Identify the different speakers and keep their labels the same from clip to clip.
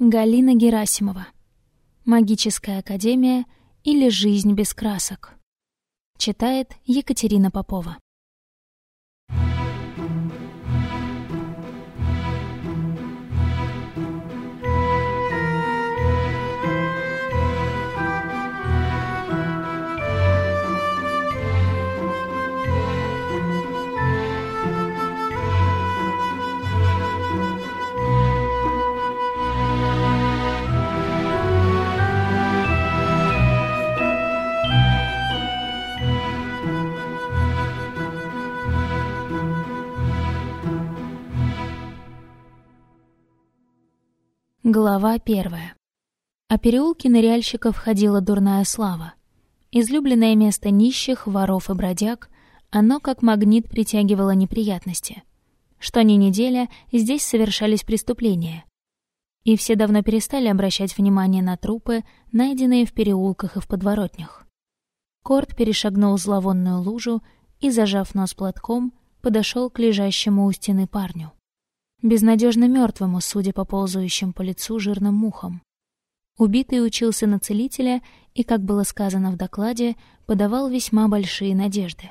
Speaker 1: Галина Герасимова. Магическая академия или жизнь без красок. Читает Екатерина Попова. Глава первая. О переулке ныряльщиков ходила дурная слава. Излюбленное место нищих, воров и бродяг, оно как магнит притягивало неприятности. Что ни неделя, здесь совершались преступления. И все давно перестали обращать внимание на трупы, найденные в переулках и в подворотнях. Корт перешагнул зловонную лужу и, зажав нос платком, подошел к лежащему у стены парню безнадежно мертвому, судя по ползающим по лицу жирным мухам. Убитый учился на целителя и, как было сказано в докладе, подавал весьма большие надежды.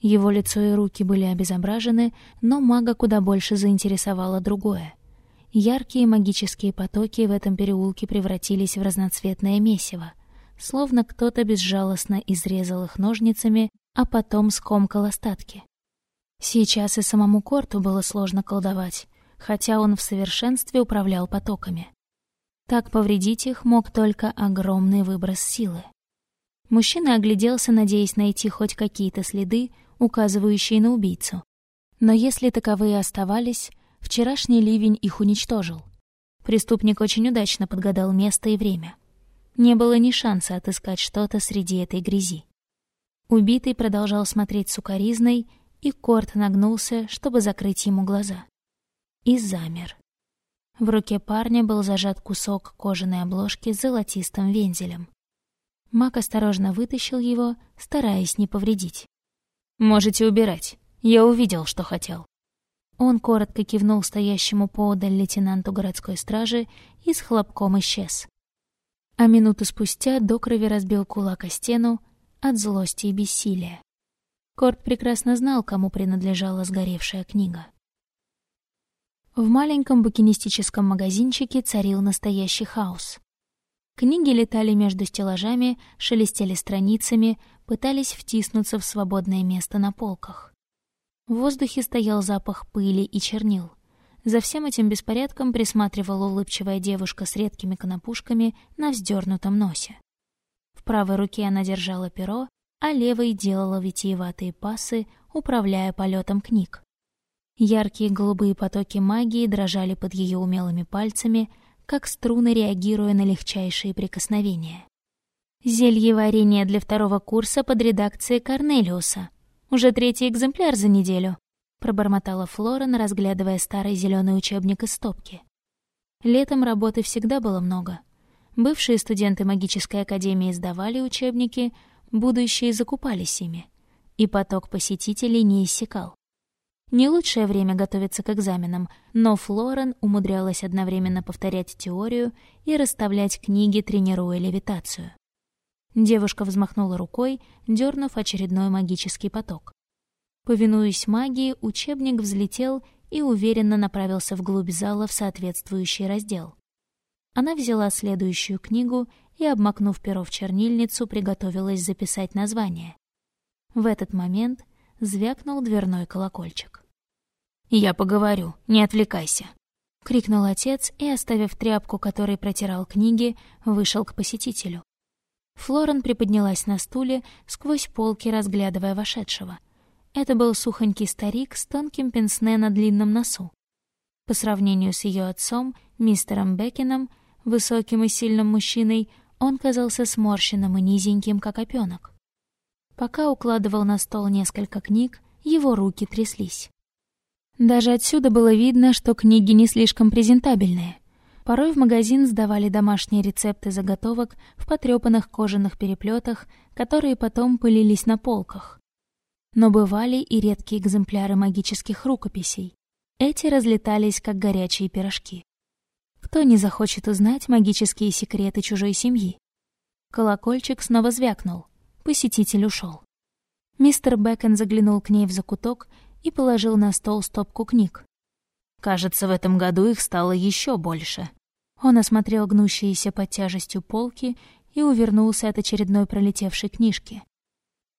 Speaker 1: Его лицо и руки были обезображены, но мага куда больше заинтересовало другое. Яркие магические потоки в этом переулке превратились в разноцветное месиво, словно кто-то безжалостно изрезал их ножницами, а потом скомкал остатки. Сейчас и самому Корту было сложно колдовать, хотя он в совершенстве управлял потоками. Так повредить их мог только огромный выброс силы. Мужчина огляделся, надеясь найти хоть какие-то следы, указывающие на убийцу. Но если таковые оставались, вчерашний ливень их уничтожил. Преступник очень удачно подгадал место и время. Не было ни шанса отыскать что-то среди этой грязи. Убитый продолжал смотреть сукоризной и Корт нагнулся, чтобы закрыть ему глаза. И замер. В руке парня был зажат кусок кожаной обложки с золотистым вензелем. Мак осторожно вытащил его, стараясь не повредить. «Можете убирать. Я увидел, что хотел». Он коротко кивнул стоящему поодаль лейтенанту городской стражи и с хлопком исчез. А минуту спустя до крови разбил кулак о стену от злости и бессилия. Корт прекрасно знал, кому принадлежала сгоревшая книга. В маленьком букинистическом магазинчике царил настоящий хаос. Книги летали между стеллажами, шелестели страницами, пытались втиснуться в свободное место на полках. В воздухе стоял запах пыли и чернил. За всем этим беспорядком присматривала улыбчивая девушка с редкими конопушками на вздернутом носе. В правой руке она держала перо, а левой делала витиеватые пасы, управляя полетом книг. Яркие голубые потоки магии дрожали под ее умелыми пальцами, как струны, реагируя на легчайшие прикосновения. Зелье варенье для второго курса под редакцией Корнелиуса. Уже третий экземпляр за неделю, пробормотала Флорен, разглядывая старый зеленый учебник из стопки. Летом работы всегда было много. Бывшие студенты магической академии сдавали учебники, будущие закупались ими, и поток посетителей не иссякал. Не лучшее время готовиться к экзаменам, но Флорен умудрялась одновременно повторять теорию и расставлять книги, тренируя левитацию. Девушка взмахнула рукой, дернув очередной магический поток. Повинуясь магии, учебник взлетел и уверенно направился вглубь зала в соответствующий раздел. Она взяла следующую книгу и, обмакнув перо в чернильницу, приготовилась записать название. В этот момент звякнул дверной колокольчик. «Я поговорю, не отвлекайся», — крикнул отец и, оставив тряпку, которой протирал книги, вышел к посетителю. Флорен приподнялась на стуле, сквозь полки разглядывая вошедшего. Это был сухонький старик с тонким пенсне на длинном носу. По сравнению с ее отцом, мистером Бекином, высоким и сильным мужчиной, он казался сморщенным и низеньким, как опёнок. Пока укладывал на стол несколько книг, его руки тряслись. Даже отсюда было видно, что книги не слишком презентабельные. Порой в магазин сдавали домашние рецепты заготовок в потрёпанных кожаных переплетах, которые потом пылились на полках. Но бывали и редкие экземпляры магических рукописей. Эти разлетались, как горячие пирожки. Кто не захочет узнать магические секреты чужой семьи? Колокольчик снова звякнул. Посетитель ушел. Мистер Бэкон заглянул к ней в закуток и положил на стол стопку книг. Кажется, в этом году их стало еще больше. Он осмотрел гнущиеся под тяжестью полки и увернулся от очередной пролетевшей книжки.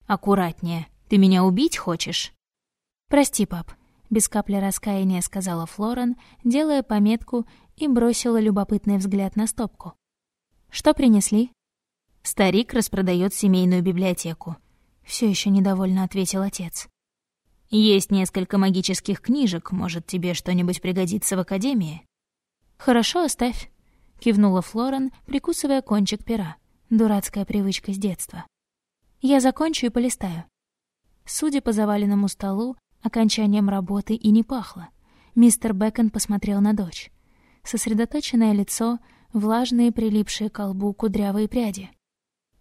Speaker 1: «Аккуратнее. Ты меня убить хочешь?» «Прости, пап», — без капли раскаяния сказала Флорен, делая пометку и бросила любопытный взгляд на стопку. «Что принесли?» «Старик распродает семейную библиотеку», — все еще недовольно ответил отец. «Есть несколько магических книжек, может, тебе что-нибудь пригодится в академии?» «Хорошо, оставь», — кивнула Флорен, прикусывая кончик пера. Дурацкая привычка с детства. «Я закончу и полистаю». Судя по заваленному столу, окончанием работы и не пахло. Мистер Бэкон посмотрел на дочь. Сосредоточенное лицо, влажные, прилипшие к колбу кудрявые пряди.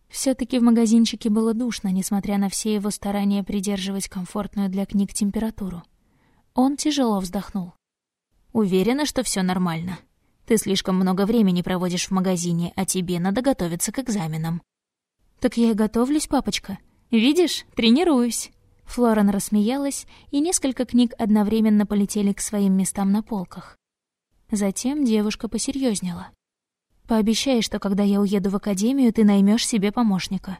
Speaker 1: все таки в магазинчике было душно, несмотря на все его старания придерживать комфортную для книг температуру. Он тяжело вздохнул. «Уверена, что все нормально?» Ты слишком много времени проводишь в магазине, а тебе надо готовиться к экзаменам». «Так я и готовлюсь, папочка. Видишь, тренируюсь». Флорен рассмеялась, и несколько книг одновременно полетели к своим местам на полках. Затем девушка посерьезнела. «Пообещай, что когда я уеду в академию, ты наймешь себе помощника.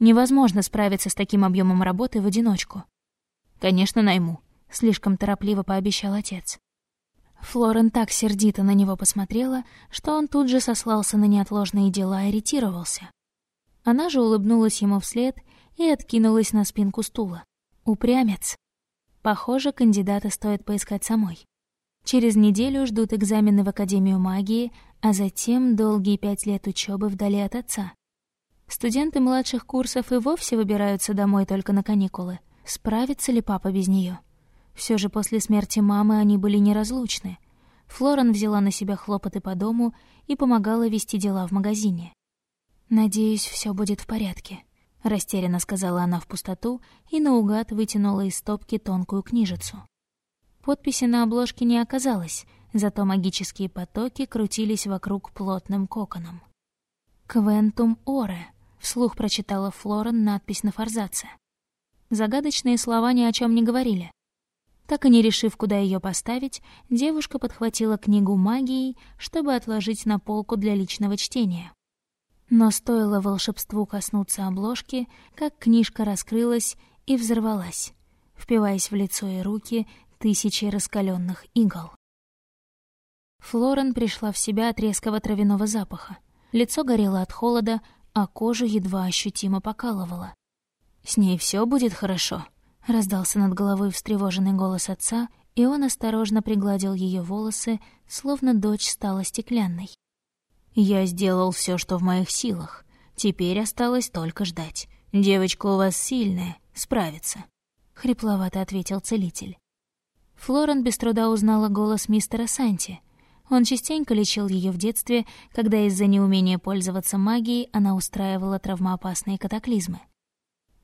Speaker 1: Невозможно справиться с таким объемом работы в одиночку». «Конечно, найму», — слишком торопливо пообещал отец. Флорен так сердито на него посмотрела, что он тут же сослался на неотложные дела и ретировался. Она же улыбнулась ему вслед и откинулась на спинку стула. Упрямец. Похоже, кандидата стоит поискать самой. Через неделю ждут экзамены в Академию магии, а затем долгие пять лет учебы вдали от отца. Студенты младших курсов и вовсе выбираются домой только на каникулы. Справится ли папа без нее? Все же после смерти мамы они были неразлучны. Флорен взяла на себя хлопоты по дому и помогала вести дела в магазине. «Надеюсь, все будет в порядке», — растерянно сказала она в пустоту и наугад вытянула из стопки тонкую книжицу. Подписи на обложке не оказалось, зато магические потоки крутились вокруг плотным коконом. «Квентум Оре», — вслух прочитала Флорен надпись на форзаце. Загадочные слова ни о чем не говорили. Так и не решив, куда ее поставить, девушка подхватила книгу магии, чтобы отложить на полку для личного чтения. Но стоило волшебству коснуться обложки, как книжка раскрылась и взорвалась, впиваясь в лицо и руки тысячи раскаленных игл. Флорен пришла в себя от резкого травяного запаха. Лицо горело от холода, а кожу едва ощутимо покалывало. «С ней все будет хорошо», Раздался над головой встревоженный голос отца, и он осторожно пригладил ее волосы, словно дочь стала стеклянной. «Я сделал все, что в моих силах. Теперь осталось только ждать. Девочка у вас сильная, справится», — хрипловато ответил целитель. Флорен без труда узнала голос мистера Санти. Он частенько лечил ее в детстве, когда из-за неумения пользоваться магией она устраивала травмоопасные катаклизмы.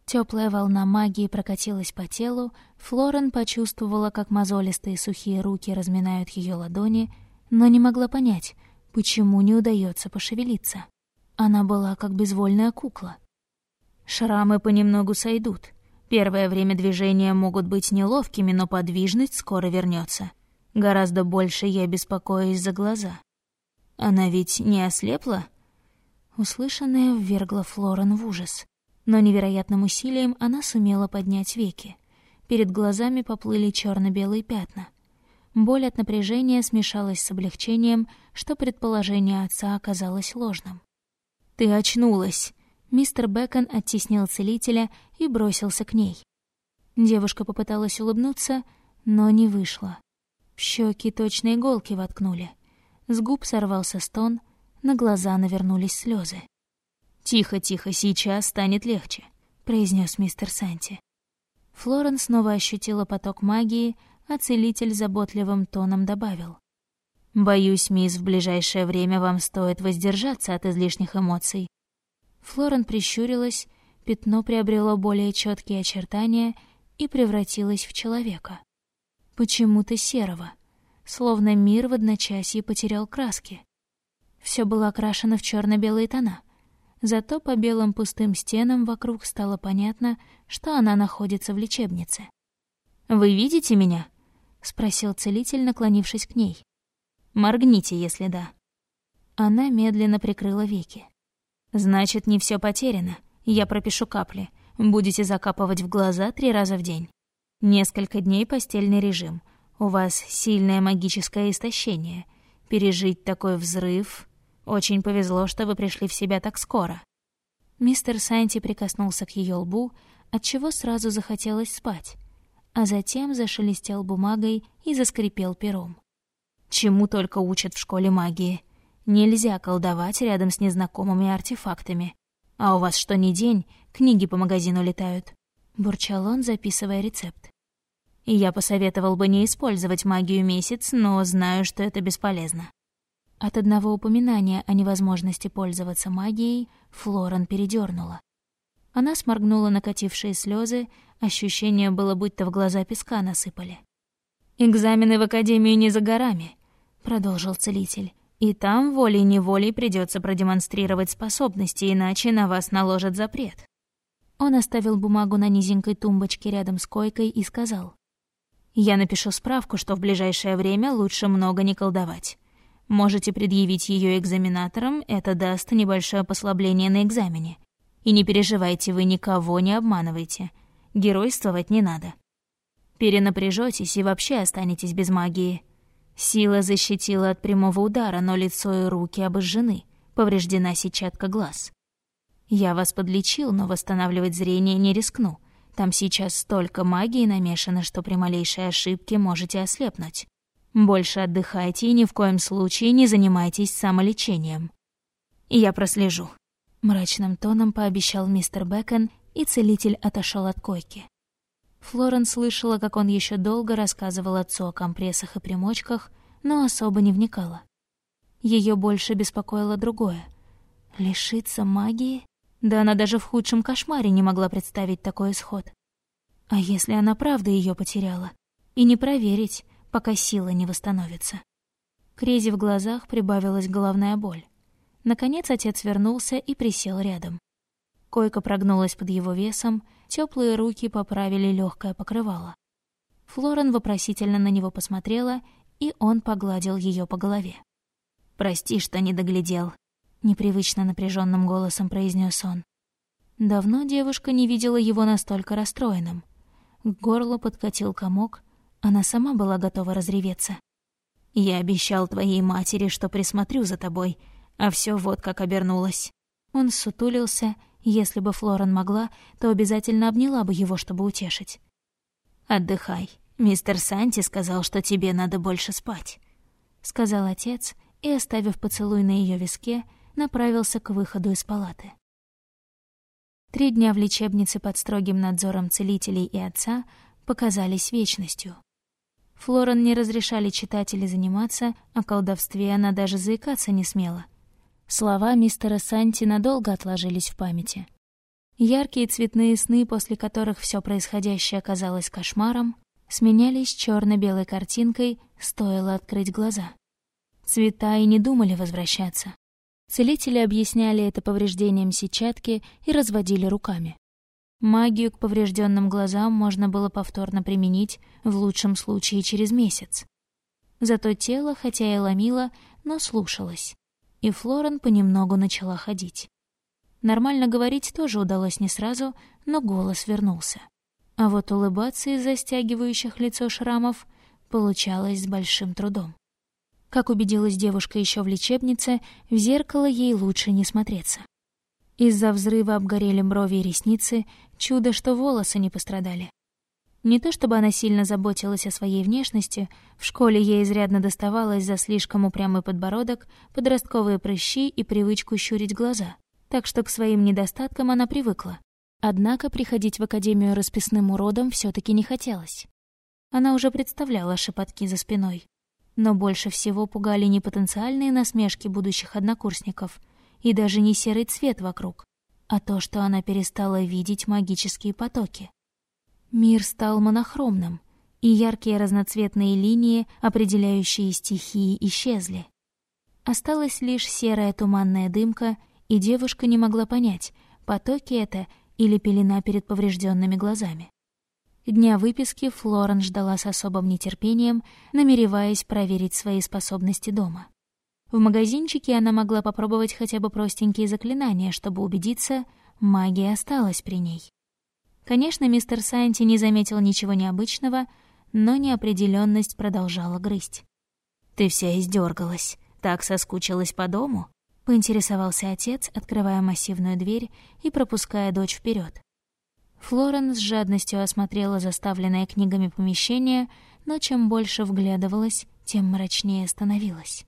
Speaker 1: Теплая волна магии прокатилась по телу, Флорен почувствовала, как мозолистые сухие руки разминают ее ладони, но не могла понять, почему не удается пошевелиться. Она была как безвольная кукла. Шрамы понемногу сойдут. Первое время движения могут быть неловкими, но подвижность скоро вернется. Гораздо больше я беспокоюсь за глаза. Она ведь не ослепла? Услышанное ввергло Флорен в ужас но невероятным усилием она сумела поднять веки. Перед глазами поплыли черно белые пятна. Боль от напряжения смешалась с облегчением, что предположение отца оказалось ложным. «Ты очнулась!» Мистер Бэкон оттеснил целителя и бросился к ней. Девушка попыталась улыбнуться, но не вышло. В щеки точно иголки воткнули. С губ сорвался стон, на глаза навернулись слезы. «Тихо, тихо, сейчас станет легче», — произнес мистер Санти. Флорен снова ощутила поток магии, а целитель заботливым тоном добавил. «Боюсь, мисс, в ближайшее время вам стоит воздержаться от излишних эмоций». Флорен прищурилась, пятно приобрело более четкие очертания и превратилось в человека. Почему-то серого, словно мир в одночасье потерял краски. Все было окрашено в черно белые тона. Зато по белым пустым стенам вокруг стало понятно, что она находится в лечебнице. «Вы видите меня?» — спросил целитель, наклонившись к ней. «Моргните, если да». Она медленно прикрыла веки. «Значит, не все потеряно. Я пропишу капли. Будете закапывать в глаза три раза в день. Несколько дней постельный режим. У вас сильное магическое истощение. Пережить такой взрыв... Очень повезло, что вы пришли в себя так скоро». Мистер Санти прикоснулся к ее лбу, отчего сразу захотелось спать, а затем зашелестел бумагой и заскрипел пером. Чему только учат в школе магии. Нельзя колдовать рядом с незнакомыми артефактами. А у вас что ни день, книги по магазину летают. Бурчал он, записывая рецепт. Я посоветовал бы не использовать магию месяц, но знаю, что это бесполезно. От одного упоминания о невозможности пользоваться магией Флорен передернула. Она сморгнула накатившие слезы, ощущение было, будто в глаза песка насыпали. «Экзамены в академию не за горами», — продолжил целитель. «И там волей-неволей придется продемонстрировать способности, иначе на вас наложат запрет». Он оставил бумагу на низенькой тумбочке рядом с койкой и сказал. «Я напишу справку, что в ближайшее время лучше много не колдовать. Можете предъявить ее экзаменаторам, это даст небольшое послабление на экзамене. И не переживайте, вы никого не обманывайте. Геройствовать не надо. Перенапряжетесь и вообще останетесь без магии. Сила защитила от прямого удара, но лицо и руки обожжены, повреждена сетчатка глаз. Я вас подлечил, но восстанавливать зрение не рискну. Там сейчас столько магии намешано, что при малейшей ошибке можете ослепнуть. Больше отдыхайте и ни в коем случае не занимайтесь самолечением. Я прослежу. Мрачным тоном пообещал мистер Бэкон, и целитель отошел от койки. Флорен слышала, как он еще долго рассказывал отцу о компрессах и примочках, но особо не вникала. Ее больше беспокоило другое. Лишиться магии? Да она даже в худшем кошмаре не могла представить такой исход. А если она правда ее потеряла? И не проверить, пока сила не восстановится. Крези в глазах прибавилась головная боль. Наконец отец вернулся и присел рядом. Койка прогнулась под его весом, теплые руки поправили легкое покрывало. Флорен вопросительно на него посмотрела, и он погладил ее по голове. «Прости, что не доглядел», — непривычно напряженным голосом произнес он. Давно девушка не видела его настолько расстроенным. К горлу подкатил комок, она сама была готова разреветься. «Я обещал твоей матери, что присмотрю за тобой, а все вот как обернулось». Он сутулился, если бы Флорен могла, то обязательно обняла бы его, чтобы утешить. «Отдыхай. Мистер Санти сказал, что тебе надо больше спать», — сказал отец и, оставив поцелуй на ее виске, направился к выходу из палаты. Три дня в лечебнице под строгим надзором целителей и отца показались вечностью. Флорен не разрешали читатели заниматься, а колдовстве она даже заикаться не смела. Слова мистера Санти надолго отложились в памяти. Яркие цветные сны, после которых все происходящее оказалось кошмаром, сменялись черно белой картинкой, стоило открыть глаза. Цвета и не думали возвращаться. Целители объясняли это повреждением сетчатки и разводили руками. Магию к поврежденным глазам можно было повторно применить, в лучшем случае через месяц. Зато тело, хотя и ломило, но слушалось. И Флорен понемногу начала ходить. Нормально говорить тоже удалось не сразу, но голос вернулся. А вот улыбаться из-за стягивающих лицо шрамов получалось с большим трудом. Как убедилась девушка еще в лечебнице, в зеркало ей лучше не смотреться. Из-за взрыва обгорели брови и ресницы, чудо, что волосы не пострадали. Не то чтобы она сильно заботилась о своей внешности, в школе ей изрядно доставалось за слишком упрямый подбородок, подростковые прыщи и привычку щурить глаза, так что к своим недостаткам она привыкла. Однако приходить в академию расписным уродом все таки не хотелось. Она уже представляла шепотки за спиной. Но больше всего пугали не потенциальные насмешки будущих однокурсников, и даже не серый цвет вокруг, а то, что она перестала видеть магические потоки. Мир стал монохромным, и яркие разноцветные линии, определяющие стихии, исчезли. Осталась лишь серая туманная дымка, и девушка не могла понять, потоки это или пелена перед поврежденными глазами. Дня выписки Флорен ждала с особым нетерпением, намереваясь проверить свои способности дома. В магазинчике она могла попробовать хотя бы простенькие заклинания, чтобы убедиться, магия осталась при ней. Конечно, мистер Санти не заметил ничего необычного, но неопределенность продолжала грызть. «Ты вся издергалась, так соскучилась по дому?» — поинтересовался отец, открывая массивную дверь и пропуская дочь вперед. Флорен с жадностью осмотрела заставленное книгами помещение, но чем больше вглядывалась, тем мрачнее становилась.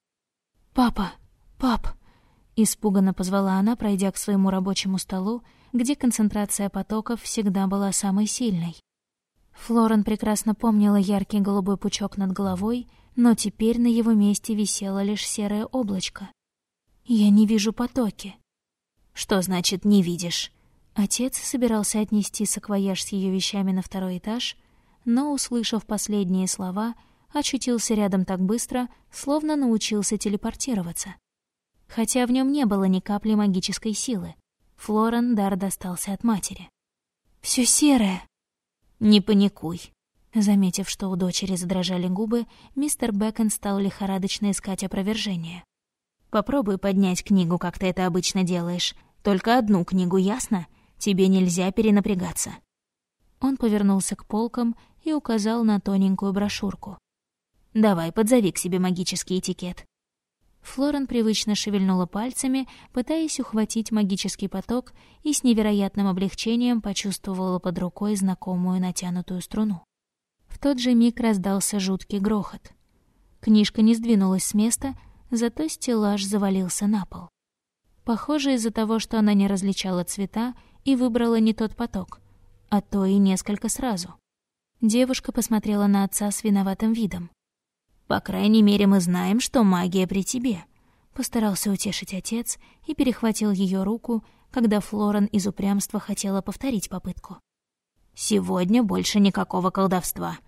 Speaker 1: «Папа! Пап!» — испуганно позвала она, пройдя к своему рабочему столу, где концентрация потоков всегда была самой сильной. Флорен прекрасно помнила яркий голубой пучок над головой, но теперь на его месте висело лишь серое облачко. «Я не вижу потоки». «Что значит «не видишь»?» Отец собирался отнести саквояж с ее вещами на второй этаж, но, услышав последние слова, очутился рядом так быстро, словно научился телепортироваться. Хотя в нем не было ни капли магической силы. Флорен дар достался от матери. Все серое!» «Не паникуй!» Заметив, что у дочери задрожали губы, мистер Бэкон стал лихорадочно искать опровержение. «Попробуй поднять книгу, как ты это обычно делаешь. Только одну книгу, ясно? Тебе нельзя перенапрягаться». Он повернулся к полкам и указал на тоненькую брошюрку. Давай, подзови к себе магический этикет». Флорен привычно шевельнула пальцами, пытаясь ухватить магический поток, и с невероятным облегчением почувствовала под рукой знакомую натянутую струну. В тот же миг раздался жуткий грохот. Книжка не сдвинулась с места, зато стеллаж завалился на пол. Похоже, из-за того, что она не различала цвета и выбрала не тот поток, а то и несколько сразу. Девушка посмотрела на отца с виноватым видом. По крайней мере, мы знаем, что магия при тебе. Постарался утешить отец и перехватил ее руку, когда Флорен из упрямства хотела повторить попытку. Сегодня больше никакого колдовства.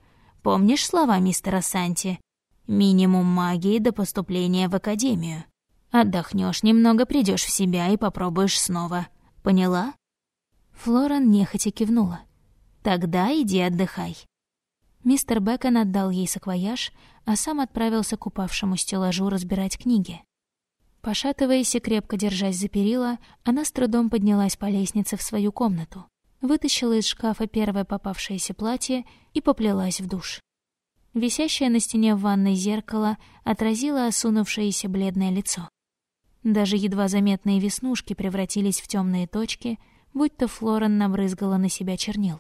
Speaker 1: Помнишь слова мистера Санти? Минимум магии до поступления в академию. Отдохнешь немного, придешь в себя и попробуешь снова. Поняла? Флорен нехотя кивнула. Тогда иди отдыхай. Мистер Бэкон отдал ей саквояж, а сам отправился к упавшему стеллажу разбирать книги. Пошатываясь и крепко держась за перила, она с трудом поднялась по лестнице в свою комнату, вытащила из шкафа первое попавшееся платье и поплелась в душ. Висящее на стене в ванной зеркало отразило осунувшееся бледное лицо. Даже едва заметные веснушки превратились в темные точки, будто Флорен набрызгала на себя чернил.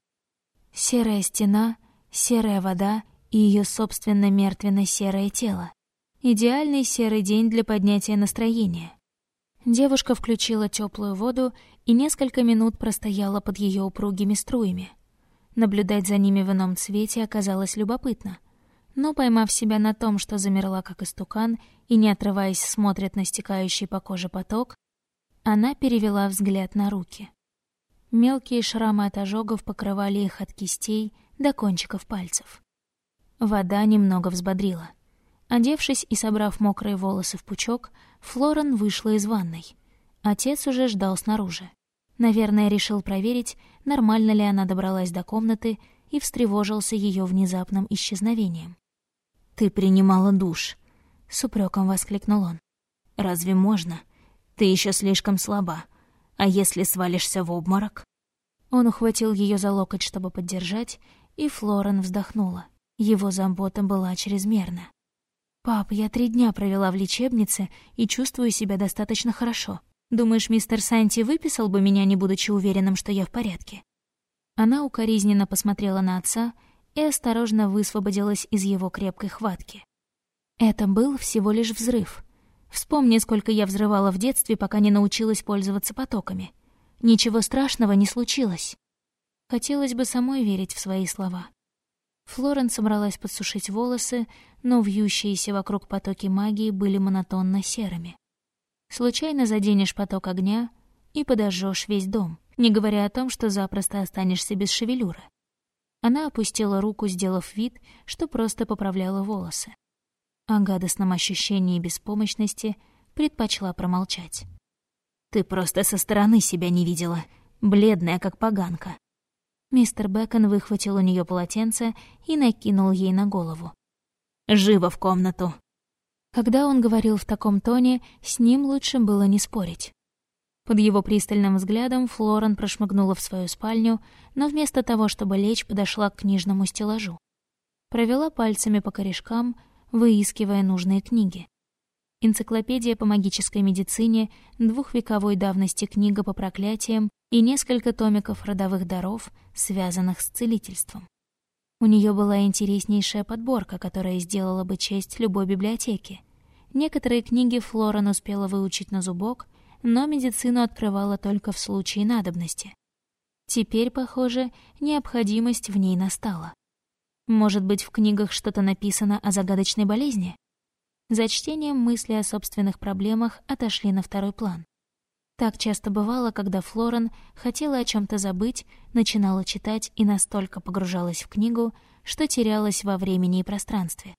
Speaker 1: Серая стена — серая вода и ее собственно мертвенно-серое тело. Идеальный серый день для поднятия настроения. Девушка включила теплую воду и несколько минут простояла под ее упругими струями. Наблюдать за ними в ином цвете оказалось любопытно. Но, поймав себя на том, что замерла как истукан и, не отрываясь, смотрит на стекающий по коже поток, она перевела взгляд на руки. Мелкие шрамы от ожогов покрывали их от кистей до кончиков пальцев. Вода немного взбодрила. Одевшись и собрав мокрые волосы в пучок, Флорен вышла из ванной. Отец уже ждал снаружи. Наверное, решил проверить, нормально ли она добралась до комнаты и встревожился ее внезапным исчезновением. «Ты принимала душ», — с упреком воскликнул он. «Разве можно? Ты еще слишком слаба. А если свалишься в обморок?» Он ухватил ее за локоть, чтобы поддержать, и Флорен вздохнула. Его забота была чрезмерна. «Пап, я три дня провела в лечебнице и чувствую себя достаточно хорошо. Думаешь, мистер Санти выписал бы меня, не будучи уверенным, что я в порядке?» Она укоризненно посмотрела на отца и осторожно высвободилась из его крепкой хватки. Это был всего лишь взрыв. Вспомни, сколько я взрывала в детстве, пока не научилась пользоваться потоками. Ничего страшного не случилось. Хотелось бы самой верить в свои слова. Флорен собралась подсушить волосы, но вьющиеся вокруг потоки магии были монотонно серыми. Случайно заденешь поток огня и подожжешь весь дом, не говоря о том, что запросто останешься без шевелюры. Она опустила руку, сделав вид, что просто поправляла волосы. О гадостном ощущении беспомощности предпочла промолчать. «Ты просто со стороны себя не видела, бледная, как поганка». Мистер Бэкон выхватил у нее полотенце и накинул ей на голову. «Живо в комнату!» Когда он говорил в таком тоне, с ним лучше было не спорить. Под его пристальным взглядом Флорен прошмыгнула в свою спальню, но вместо того, чтобы лечь, подошла к книжному стеллажу. Провела пальцами по корешкам, выискивая нужные книги. Энциклопедия по магической медицине, двухвековой давности книга по проклятиям и несколько томиков родовых даров, связанных с целительством. У нее была интереснейшая подборка, которая сделала бы честь любой библиотеке. Некоторые книги Флорен успела выучить на зубок, но медицину открывала только в случае надобности. Теперь, похоже, необходимость в ней настала. Может быть, в книгах что-то написано о загадочной болезни? За чтением мысли о собственных проблемах отошли на второй план. Так часто бывало, когда Флорен хотела о чем то забыть, начинала читать и настолько погружалась в книгу, что терялась во времени и пространстве.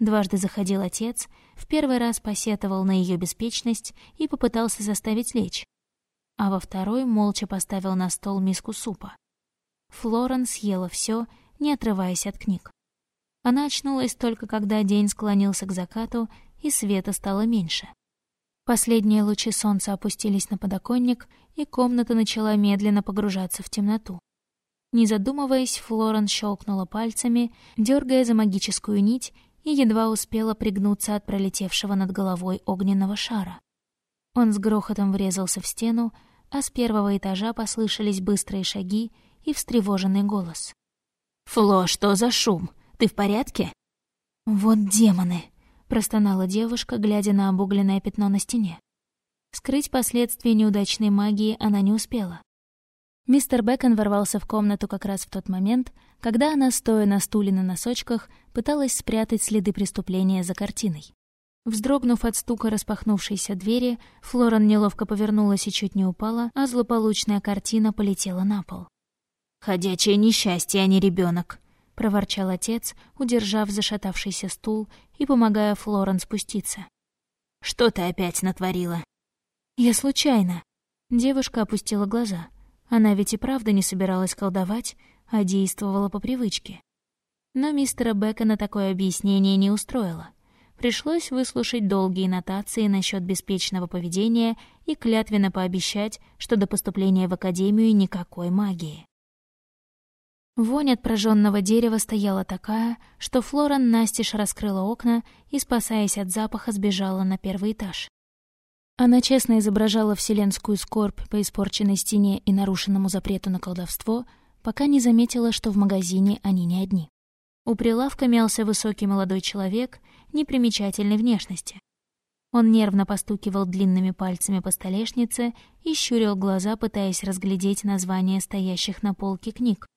Speaker 1: Дважды заходил отец, в первый раз посетовал на ее беспечность и попытался заставить лечь, а во второй молча поставил на стол миску супа. Флорен съела все, не отрываясь от книг. Она очнулась только когда день склонился к закату, и света стало меньше. Последние лучи солнца опустились на подоконник, и комната начала медленно погружаться в темноту. Не задумываясь, Флорен щелкнула пальцами, дергая за магическую нить, и едва успела пригнуться от пролетевшего над головой огненного шара. Он с грохотом врезался в стену, а с первого этажа послышались быстрые шаги и встревоженный голос. «Фло, что за шум? Ты в порядке?» «Вот демоны!» — простонала девушка, глядя на обугленное пятно на стене. Скрыть последствия неудачной магии она не успела. Мистер Бэкон ворвался в комнату как раз в тот момент, когда она, стоя на стуле на носочках, пыталась спрятать следы преступления за картиной. Вздрогнув от стука распахнувшейся двери, Флоран неловко повернулась и чуть не упала, а злополучная картина полетела на пол. «Ходячее несчастье, а не ребенок, проворчал отец, удержав зашатавшийся стул и помогая Флоран спуститься. «Что ты опять натворила?» «Я случайно». Девушка опустила глаза. Она ведь и правда не собиралась колдовать, а действовала по привычке. Но мистера Бекона такое объяснение не устроило. Пришлось выслушать долгие нотации насчет беспечного поведения и клятвенно пообещать, что до поступления в академию никакой магии. Вонь от прожженного дерева стояла такая, что Флоран настежь раскрыла окна и, спасаясь от запаха, сбежала на первый этаж. Она честно изображала вселенскую скорбь по испорченной стене и нарушенному запрету на колдовство, пока не заметила, что в магазине они не одни. У прилавка мялся высокий молодой человек непримечательной внешности. Он нервно постукивал длинными пальцами по столешнице и щурил глаза, пытаясь разглядеть названия стоящих на полке книг.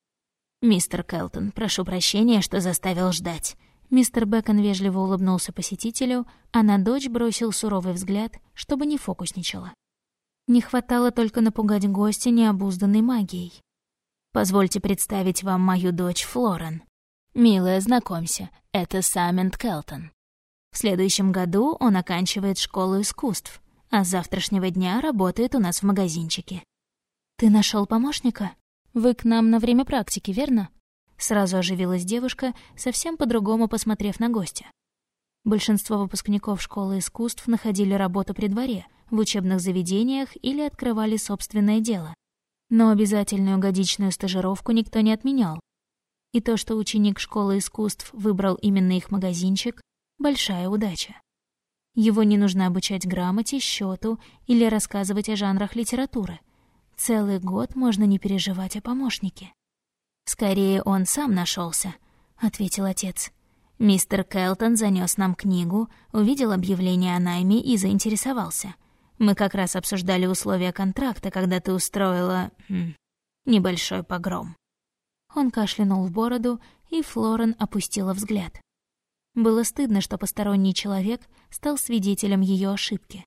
Speaker 1: «Мистер Келтон, прошу прощения, что заставил ждать. Мистер Бэкон вежливо улыбнулся посетителю, а на дочь бросил суровый взгляд, чтобы не фокусничала. Не хватало только напугать гостя необузданной магией. «Позвольте представить вам мою дочь Флорен. Милая, знакомься, это Самент Келтон. В следующем году он оканчивает школу искусств, а с завтрашнего дня работает у нас в магазинчике». «Ты нашел помощника? Вы к нам на время практики, верно?» Сразу оживилась девушка, совсем по-другому посмотрев на гостя. Большинство выпускников школы искусств находили работу при дворе, в учебных заведениях или открывали собственное дело. Но обязательную годичную стажировку никто не отменял. И то, что ученик школы искусств выбрал именно их магазинчик — большая удача. Его не нужно обучать грамоте, счету или рассказывать о жанрах литературы. Целый год можно не переживать о помощнике. «Скорее, он сам нашелся, ответил отец. «Мистер Келтон занес нам книгу, увидел объявление о найме и заинтересовался. Мы как раз обсуждали условия контракта, когда ты устроила... Хм, небольшой погром». Он кашлянул в бороду, и Флорен опустила взгляд. Было стыдно, что посторонний человек стал свидетелем ее ошибки.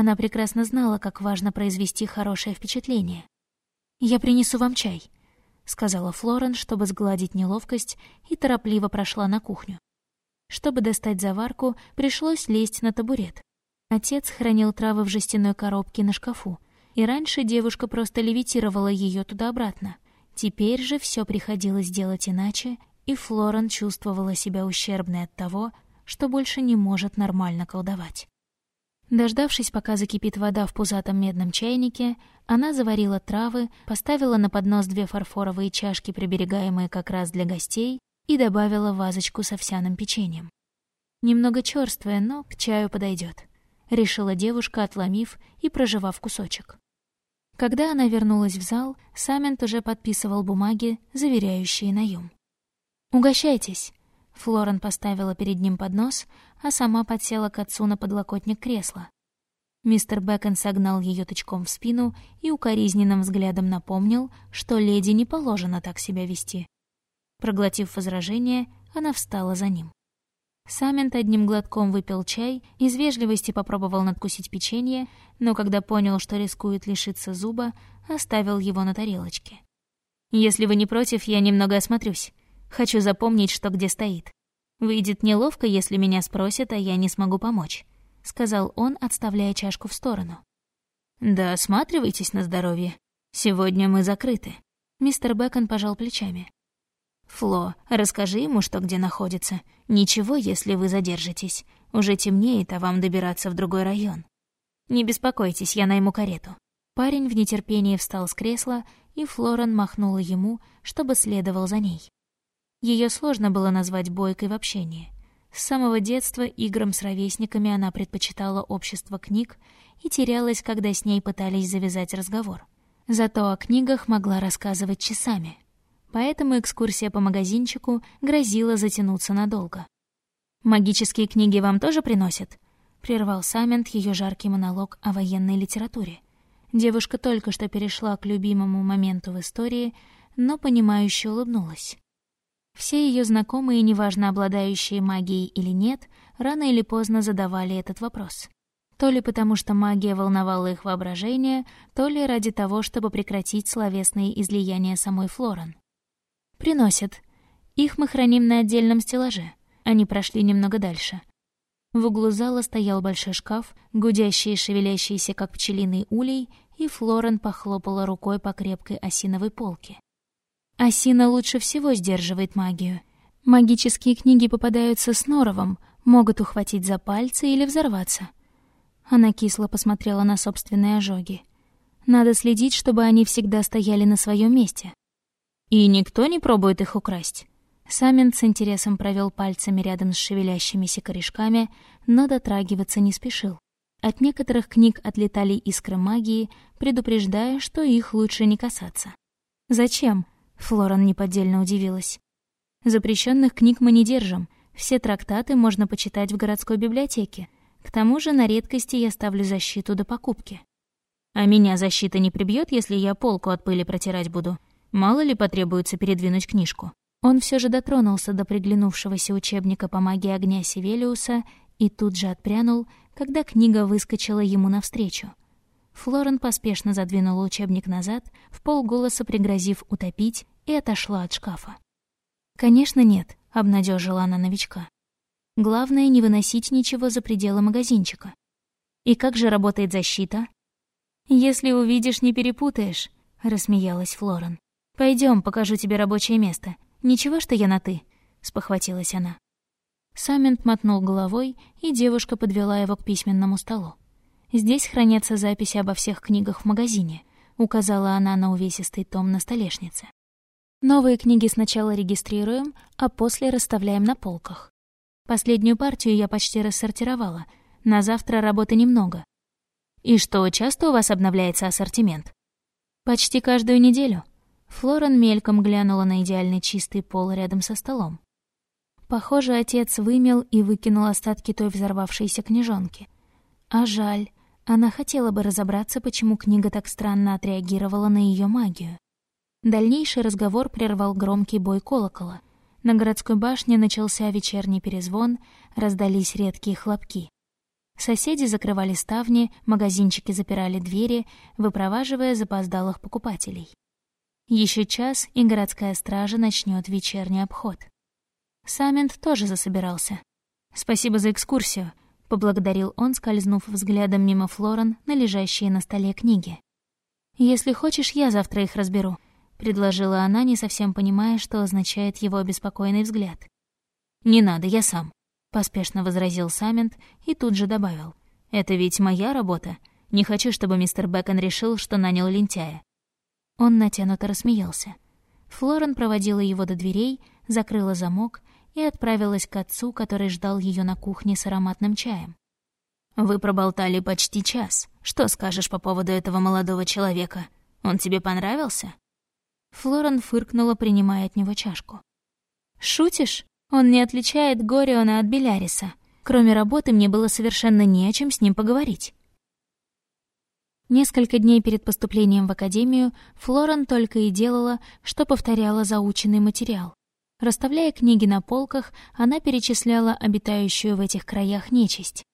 Speaker 1: Она прекрасно знала, как важно произвести хорошее впечатление. «Я принесу вам чай», сказала Флорен, чтобы сгладить неловкость, и торопливо прошла на кухню. Чтобы достать заварку, пришлось лезть на табурет. Отец хранил травы в жестяной коробке на шкафу, и раньше девушка просто левитировала ее туда-обратно. Теперь же все приходилось делать иначе, и Флорен чувствовала себя ущербной от того, что больше не может нормально колдовать. Дождавшись, пока закипит вода в пузатом медном чайнике, она заварила травы, поставила на поднос две фарфоровые чашки, приберегаемые как раз для гостей, и добавила вазочку с овсяным печеньем. Немного черствое, но к чаю подойдет, решила девушка, отломив и проживав кусочек. Когда она вернулась в зал, Самент уже подписывал бумаги, заверяющие наем. «Угощайтесь!» Флорен поставила перед ним поднос, а сама подсела к отцу на подлокотник кресла. Мистер Бэкон согнал ее тычком в спину и укоризненным взглядом напомнил, что леди не положено так себя вести. Проглотив возражение, она встала за ним. Самент одним глотком выпил чай, из вежливости попробовал надкусить печенье, но когда понял, что рискует лишиться зуба, оставил его на тарелочке. «Если вы не против, я немного осмотрюсь. Хочу запомнить, что где стоит. Выйдет неловко, если меня спросят, а я не смогу помочь», — сказал он, отставляя чашку в сторону. «Да осматривайтесь на здоровье. Сегодня мы закрыты». Мистер Бэкон пожал плечами. «Фло, расскажи ему, что где находится. Ничего, если вы задержитесь. Уже темнеет, а вам добираться в другой район. Не беспокойтесь, я найму карету». Парень в нетерпении встал с кресла, и Флорен махнула ему, чтобы следовал за ней. Ее сложно было назвать бойкой в общении. С самого детства играм с ровесниками она предпочитала общество книг и терялась, когда с ней пытались завязать разговор. Зато о книгах могла рассказывать часами — поэтому экскурсия по магазинчику грозила затянуться надолго. «Магические книги вам тоже приносят?» — прервал Самент ее жаркий монолог о военной литературе. Девушка только что перешла к любимому моменту в истории, но понимающе улыбнулась. Все ее знакомые, неважно обладающие магией или нет, рано или поздно задавали этот вопрос. То ли потому, что магия волновала их воображение, то ли ради того, чтобы прекратить словесные излияния самой Флорен. «Приносят. Их мы храним на отдельном стеллаже». Они прошли немного дальше. В углу зала стоял большой шкаф, гудящий и шевелящийся, как пчелиный улей, и Флорен похлопала рукой по крепкой осиновой полке. Осина лучше всего сдерживает магию. Магические книги попадаются с норовом, могут ухватить за пальцы или взорваться. Она кисло посмотрела на собственные ожоги. Надо следить, чтобы они всегда стояли на своем месте. И никто не пробует их украсть. Самин с интересом провел пальцами рядом с шевелящимися корешками, но дотрагиваться не спешил. От некоторых книг отлетали искры магии, предупреждая, что их лучше не касаться. «Зачем?» — Флоран неподдельно удивилась. «Запрещенных книг мы не держим. Все трактаты можно почитать в городской библиотеке. К тому же на редкости я ставлю защиту до покупки. А меня защита не прибьет, если я полку от пыли протирать буду?» Мало ли потребуется передвинуть книжку. Он все же дотронулся до приглянувшегося учебника по магии огня Севелиуса и тут же отпрянул, когда книга выскочила ему навстречу. Флорен поспешно задвинула учебник назад, в полголоса пригрозив утопить, и отошла от шкафа. «Конечно нет», — обнадежила она новичка. «Главное — не выносить ничего за пределы магазинчика. И как же работает защита?» «Если увидишь, не перепутаешь», — рассмеялась Флорен. Пойдем, покажу тебе рабочее место. Ничего, что я на «ты», — спохватилась она. Самент мотнул головой, и девушка подвела его к письменному столу. «Здесь хранятся записи обо всех книгах в магазине», — указала она на увесистый том на столешнице. «Новые книги сначала регистрируем, а после расставляем на полках. Последнюю партию я почти рассортировала. На завтра работы немного. И что, часто у вас обновляется ассортимент? Почти каждую неделю. Флорен мельком глянула на идеально чистый пол рядом со столом. Похоже, отец вымел и выкинул остатки той взорвавшейся книжонки. А жаль, она хотела бы разобраться, почему книга так странно отреагировала на ее магию. Дальнейший разговор прервал громкий бой колокола. На городской башне начался вечерний перезвон, раздались редкие хлопки. Соседи закрывали ставни, магазинчики запирали двери, выпроваживая запоздалых покупателей. Еще час, и городская стража начнет вечерний обход. Самент тоже засобирался. «Спасибо за экскурсию», — поблагодарил он, скользнув взглядом мимо Флорен на лежащие на столе книги. «Если хочешь, я завтра их разберу», — предложила она, не совсем понимая, что означает его обеспокоенный взгляд. «Не надо, я сам», — поспешно возразил Самент и тут же добавил. «Это ведь моя работа. Не хочу, чтобы мистер Бэкон решил, что нанял лентяя. Он натянуто рассмеялся. Флорен проводила его до дверей, закрыла замок и отправилась к отцу, который ждал ее на кухне с ароматным чаем. «Вы проболтали почти час. Что скажешь по поводу этого молодого человека? Он тебе понравился?» Флорен фыркнула, принимая от него чашку. «Шутишь? Он не отличает Гориона от Беляриса. Кроме работы мне было совершенно не о чем с ним поговорить. Несколько дней перед поступлением в академию Флорен только и делала, что повторяла заученный материал. Расставляя книги на полках, она перечисляла обитающую в этих краях нечисть.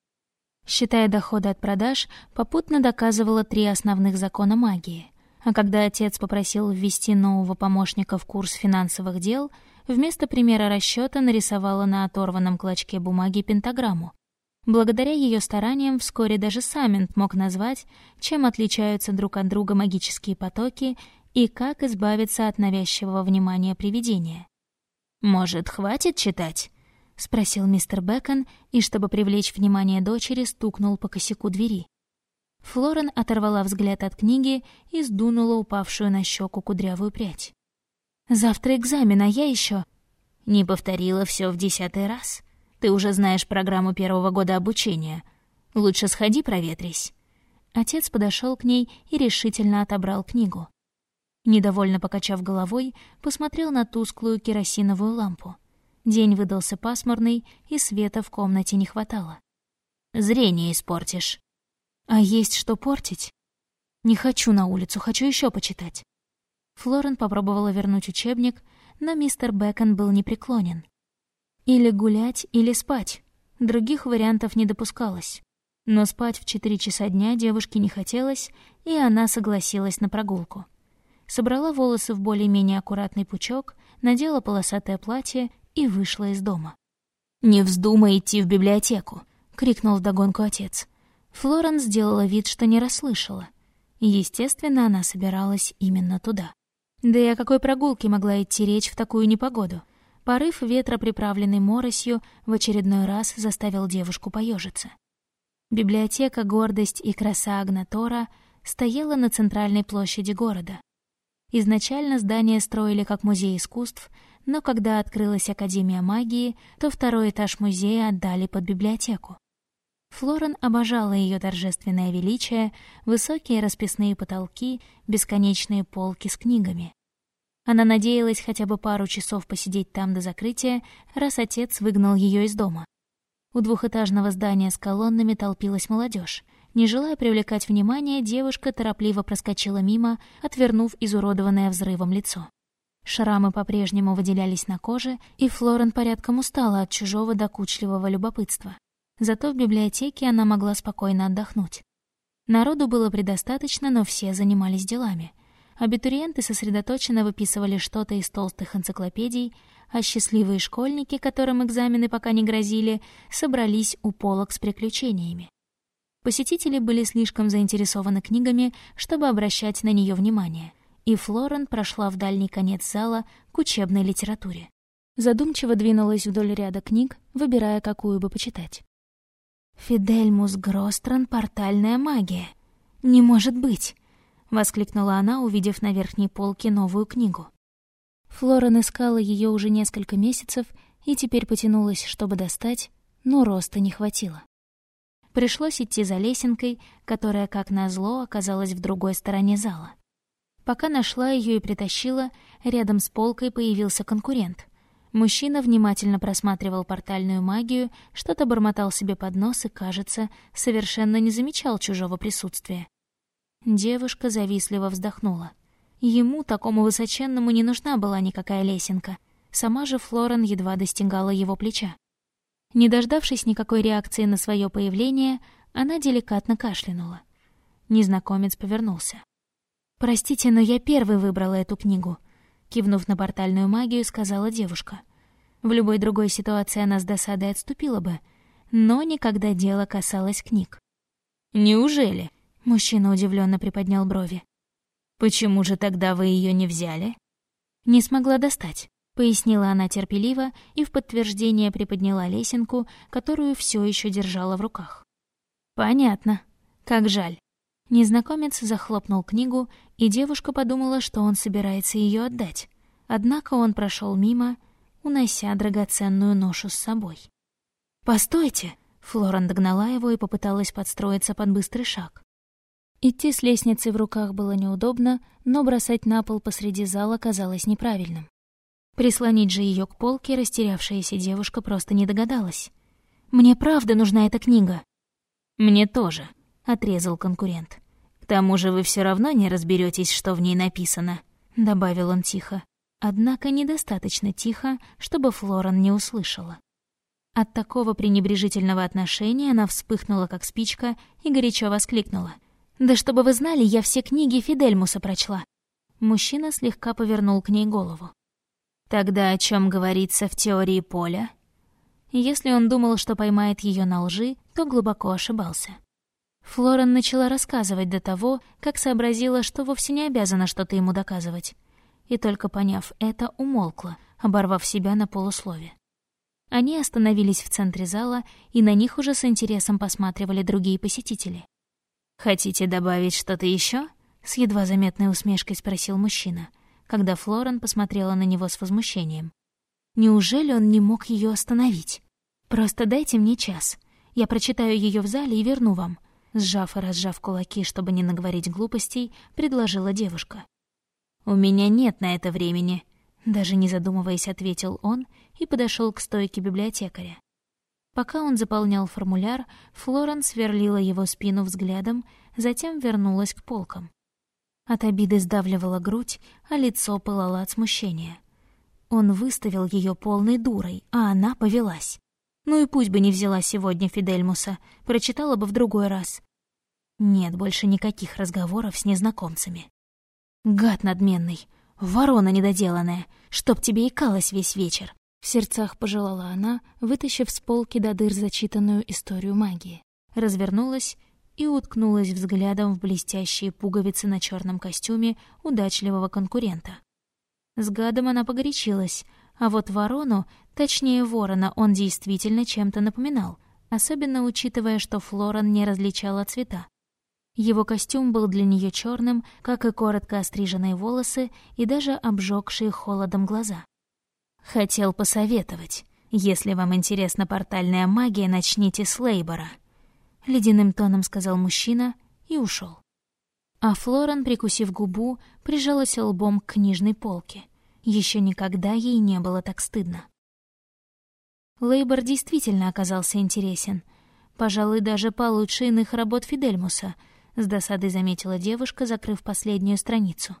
Speaker 1: Считая доходы от продаж, попутно доказывала три основных закона магии. А когда отец попросил ввести нового помощника в курс финансовых дел, вместо примера расчета нарисовала на оторванном клочке бумаги пентаграмму, Благодаря ее стараниям вскоре даже Самент мог назвать, чем отличаются друг от друга магические потоки и как избавиться от навязчивого внимания привидения. «Может, хватит читать?» — спросил мистер Бэкон и, чтобы привлечь внимание дочери, стукнул по косяку двери. Флорен оторвала взгляд от книги и сдунула упавшую на щеку кудрявую прядь. «Завтра экзамен, а я еще...» «Не повторила все в десятый раз», ты уже знаешь программу первого года обучения. Лучше сходи проветрись». Отец подошел к ней и решительно отобрал книгу. Недовольно покачав головой, посмотрел на тусклую керосиновую лампу. День выдался пасмурный, и света в комнате не хватало. «Зрение испортишь». «А есть что портить?» «Не хочу на улицу, хочу еще почитать». Флорен попробовала вернуть учебник, но мистер Бэкон был непреклонен. Или гулять, или спать. Других вариантов не допускалось. Но спать в четыре часа дня девушке не хотелось, и она согласилась на прогулку. Собрала волосы в более-менее аккуратный пучок, надела полосатое платье и вышла из дома. «Не вздумай идти в библиотеку!» — крикнул вдогонку отец. Флорен сделала вид, что не расслышала. Естественно, она собиралась именно туда. Да и о какой прогулке могла идти речь в такую непогоду — Порыв ветра, приправленный моросью, в очередной раз заставил девушку поежиться. Библиотека «Гордость и краса Агнатора» стояла на центральной площади города. Изначально здание строили как музей искусств, но когда открылась Академия магии, то второй этаж музея отдали под библиотеку. Флорен обожала ее торжественное величие, высокие расписные потолки, бесконечные полки с книгами. Она надеялась хотя бы пару часов посидеть там до закрытия, раз отец выгнал ее из дома. У двухэтажного здания с колоннами толпилась молодежь. Не желая привлекать внимание, девушка торопливо проскочила мимо, отвернув изуродованное взрывом лицо. Шрамы по-прежнему выделялись на коже, и Флорен порядком устала от чужого докучливого любопытства. Зато в библиотеке она могла спокойно отдохнуть. Народу было предостаточно, но все занимались делами — Абитуриенты сосредоточенно выписывали что-то из толстых энциклопедий, а счастливые школьники, которым экзамены пока не грозили, собрались у полок с приключениями. Посетители были слишком заинтересованы книгами, чтобы обращать на нее внимание, и Флорен прошла в дальний конец зала к учебной литературе. Задумчиво двинулась вдоль ряда книг, выбирая, какую бы почитать. «Фидельмус Гростран. Портальная магия. Не может быть!» — воскликнула она, увидев на верхней полке новую книгу. Флорен искала ее уже несколько месяцев и теперь потянулась, чтобы достать, но роста не хватило. Пришлось идти за лесенкой, которая, как назло, оказалась в другой стороне зала. Пока нашла ее и притащила, рядом с полкой появился конкурент. Мужчина внимательно просматривал портальную магию, что-то бормотал себе под нос и, кажется, совершенно не замечал чужого присутствия. Девушка завистливо вздохнула. Ему, такому высоченному, не нужна была никакая лесенка. Сама же Флорен едва достигала его плеча. Не дождавшись никакой реакции на свое появление, она деликатно кашлянула. Незнакомец повернулся. «Простите, но я первый выбрала эту книгу», — кивнув на портальную магию, сказала девушка. В любой другой ситуации она с досадой отступила бы, но никогда дело касалось книг.
Speaker 2: «Неужели?»
Speaker 1: — мужчина удивленно приподнял брови.
Speaker 2: «Почему же тогда вы ее не взяли?»
Speaker 1: «Не смогла достать», — пояснила она терпеливо и в подтверждение приподняла лесенку, которую все еще держала в руках. «Понятно. Как жаль». Незнакомец захлопнул книгу, и девушка подумала, что он собирается ее отдать. Однако он прошел мимо, унося драгоценную ношу с собой. «Постойте!» — Флорен догнала его и попыталась подстроиться под быстрый шаг. Идти с лестницей в руках было неудобно, но бросать на пол посреди зала казалось неправильным. Прислонить же ее к полке растерявшаяся девушка просто не догадалась. «Мне правда нужна эта книга!»
Speaker 2: «Мне тоже», —
Speaker 1: отрезал конкурент.
Speaker 2: «К тому же вы все равно не разберетесь, что в ней написано», —
Speaker 1: добавил он тихо. Однако недостаточно тихо, чтобы Флоран не услышала. От такого пренебрежительного отношения она вспыхнула, как спичка, и горячо воскликнула. «Да чтобы вы знали, я все книги Фидельмуса прочла». Мужчина слегка повернул к ней голову.
Speaker 2: «Тогда о чем говорится в теории поля?»
Speaker 1: Если он думал, что поймает ее на лжи, то глубоко ошибался. Флорен начала рассказывать до того, как сообразила, что вовсе не обязана что-то ему доказывать. И только поняв это, умолкла, оборвав себя на полуслове. Они остановились в центре зала, и на них уже с интересом посматривали другие посетители.
Speaker 2: «Хотите добавить что-то еще? с едва заметной усмешкой спросил мужчина, когда Флорен посмотрела на него с возмущением.
Speaker 1: Неужели он не мог ее остановить? «Просто дайте мне час. Я прочитаю ее в зале и верну вам», сжав и разжав кулаки, чтобы не наговорить глупостей, предложила девушка.
Speaker 2: «У меня нет на это времени», —
Speaker 1: даже не задумываясь, ответил он и подошел к стойке библиотекаря. Пока он заполнял формуляр, Флорен сверлила его спину взглядом, затем вернулась к полкам. От обиды сдавливала грудь, а лицо пылало от смущения. Он выставил ее полной дурой, а она повелась. Ну и пусть бы не взяла сегодня Фидельмуса, прочитала бы в другой раз. Нет больше никаких разговоров с незнакомцами. Гад надменный, ворона недоделанная, чтоб тебе икалась весь вечер. В сердцах пожелала она, вытащив с полки до дыр зачитанную историю магии. Развернулась и уткнулась взглядом в блестящие пуговицы на черном костюме удачливого конкурента. С гадом она погорячилась, а вот ворону, точнее ворона, он действительно чем-то напоминал, особенно учитывая, что Флоран не различала цвета. Его костюм был для нее черным, как и коротко остриженные волосы и даже обжегшие холодом глаза.
Speaker 2: «Хотел посоветовать. Если вам интересна портальная магия, начните с Лейбора», —
Speaker 1: ледяным тоном сказал мужчина и ушел. А Флоран, прикусив губу, прижалась лбом к книжной полке — еще никогда ей не было так стыдно. Лейбор действительно оказался интересен. Пожалуй, даже получше иных работ Фидельмуса, с досадой заметила девушка, закрыв последнюю страницу.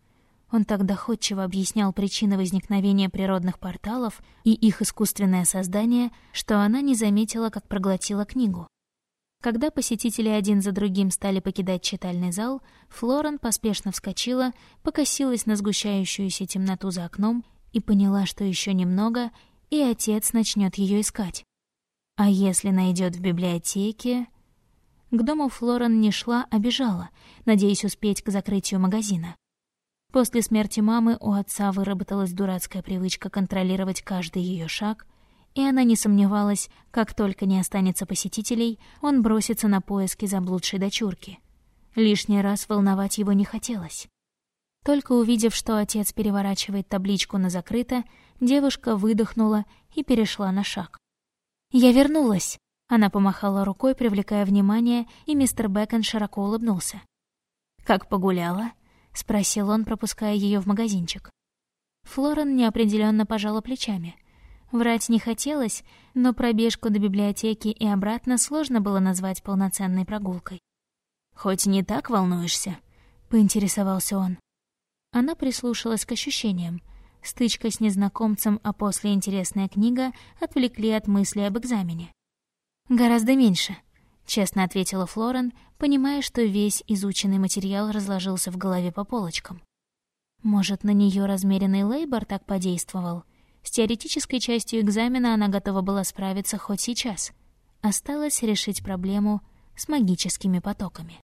Speaker 1: Он так доходчиво объяснял причины возникновения природных порталов и их искусственное создание, что она не заметила, как проглотила книгу. Когда посетители один за другим стали покидать читальный зал, Флорен поспешно вскочила, покосилась на сгущающуюся темноту за окном и поняла, что еще немного, и отец начнет ее искать. А если найдет в библиотеке... К дому Флорен не шла, а бежала, надеясь успеть к закрытию магазина. После смерти мамы у отца выработалась дурацкая привычка контролировать каждый ее шаг — и она не сомневалась, как только не останется посетителей, он бросится на поиски заблудшей дочурки. Лишний раз волновать его не хотелось. Только увидев, что отец переворачивает табличку на закрыто, девушка выдохнула и перешла на шаг. «Я вернулась!» Она помахала рукой, привлекая внимание, и мистер Бэкон широко улыбнулся.
Speaker 2: «Как погуляла?» — спросил он, пропуская ее в магазинчик.
Speaker 1: Флорен неопределенно пожала плечами — Врать не хотелось, но пробежку до библиотеки и обратно сложно было назвать полноценной прогулкой.
Speaker 2: «Хоть не так волнуешься?»
Speaker 1: — поинтересовался он. Она прислушалась к ощущениям. Стычка с незнакомцем, а после интересная книга отвлекли от мысли об экзамене. «Гораздо меньше», ——
Speaker 2: честно ответила Флорен, понимая, что весь изученный материал разложился в голове по полочкам. Может, на нее размеренный лейбор так подействовал? С теоретической частью экзамена она готова была справиться хоть сейчас. Осталось решить проблему с магическими потоками.